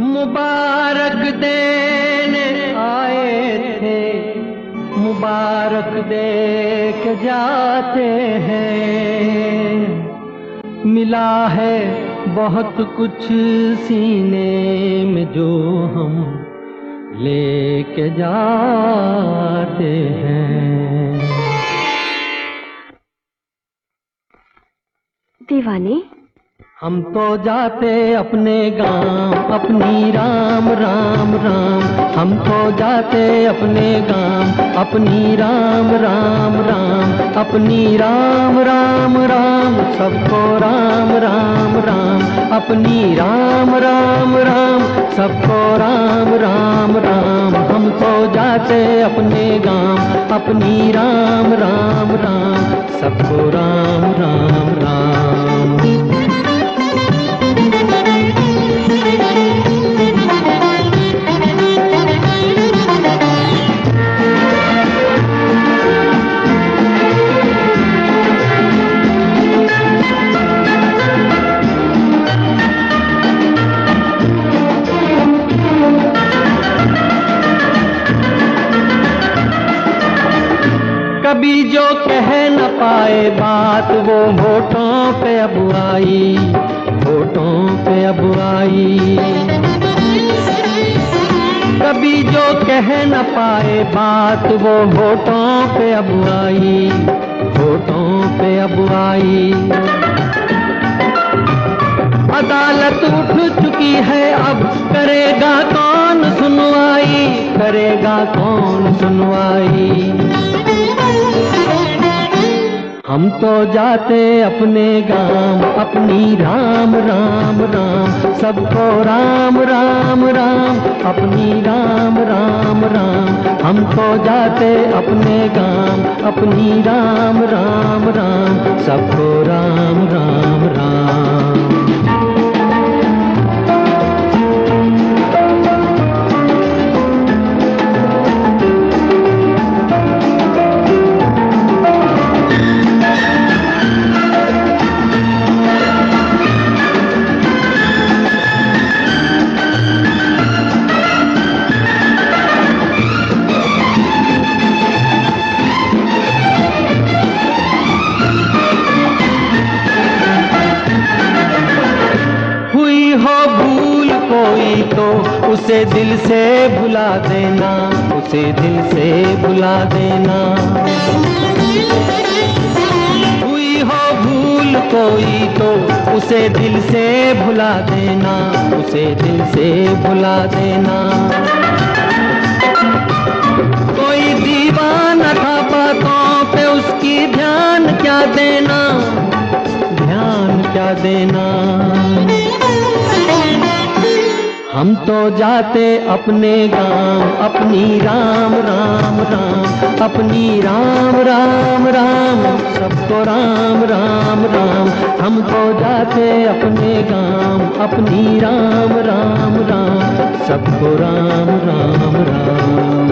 मुबारक देने आए थे। मुबारक दे के जाते हैं। मिला है बहुत कुछ सीने में जो हम लेके जाते हैं। दीवाने हम तो जाते अपने गाँव, अपनी राम राम राम। हम तो जाते अपने गाँव, अपनी राम राम राम। अपनी राम राम राम, सबको राम राम राम। अपनी राम राम राम, सबको राम राम राम। हम तो जाते अपने गाँव, अपनी राम राम राम। सबको राम कभी जो कह न पाए बात, वो होठों पे अब आई, होठों पे अब आई। कभी जो कह न पाए बात, वो होठों पे अब आई, होठों पे अब आई। अदालत उठ चुकी है, अब करेगा कौन सुनवाई, करेगा कौन सुनवाई। हम तो जाते अपने गाँव, अपनी राम राम राम। सबको राम राम राम, अपनी राम राम राम। हम तो जाते अपने गाँव, अपनी राम राम राम। सबको राम राम राम। कोई तो उसे दिल से भुला देना, उसे दिल से भुला देना। हुई हो भूल कोई तो उसे दिल से भुला देना, उसे दिल से भुला देना। कोई दीवाना था बातों पे उसकी ध्यान क्या देना, ध्यान क्या देना। हम तो जाते अपने गाँव, अपनी राम राम राम, अपनी राम राम राम, सबको राम राम राम, हम तो जाते अपने गाँव, अपनी राम राम राम, सबको राम राम राम।